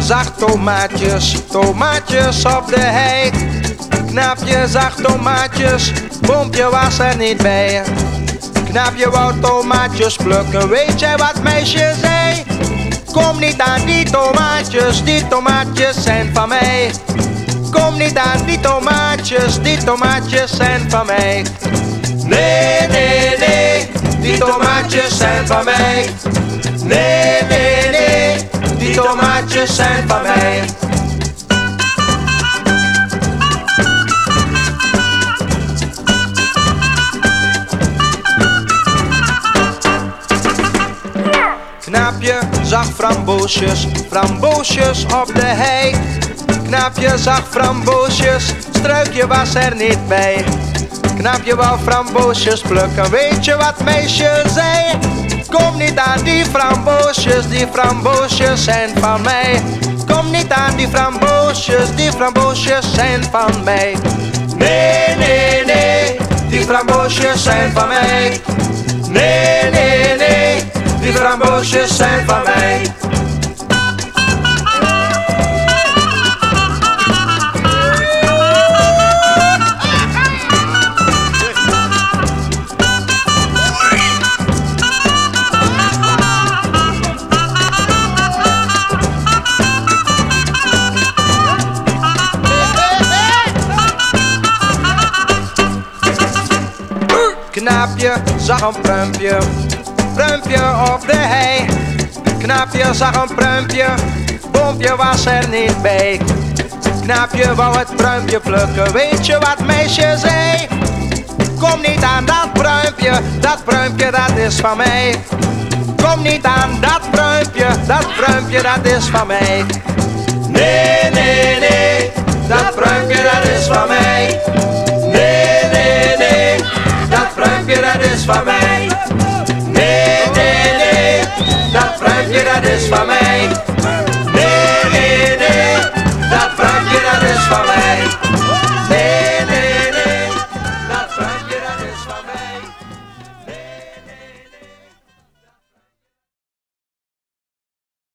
zag tomaatjes, tomaatjes op de hei. Knaapje zag tomaatjes, boompje was er niet bij. Knaapje wou tomaatjes plukken, weet jij wat meisje zei? Kom niet aan die tomaatjes, die tomaatjes zijn van mij. Kom niet aan die tomaatjes, die tomaatjes zijn van mij. Nee, nee, nee, die tomaatjes zijn van mij. Nee, tomaatjes zijn mij. Knaapje zag framboosjes, framboosjes op de hei. Knaapje zag framboosjes, struikje was er niet bij. Knaapje wou framboosjes plukken, weet je wat meisje zei? Kom niet aan die framboosjes, die framboosjes zijn van mij. Kom niet aan die framboosjes, die framboosjes zijn van mij. Nee, nee, nee, die framboosjes zijn van mij. Nee, nee, nee, die framboosjes zijn van mij. Knaapje zag een pruimpje, pruimpje op de hei. Knaapje zag een pruimpje, boompje was er niet bij. Knaapje wou het pruimpje plukken, weet je wat meisje zei? Kom niet aan dat pruimpje, dat pruimpje dat is van mij. Kom niet aan dat pruimpje, dat pruimpje dat is van mij. Nee, nee, nee, dat pruimpje dat is van mij. Van mij. Nee, nee, nee, dat pruimpje dat is van mij.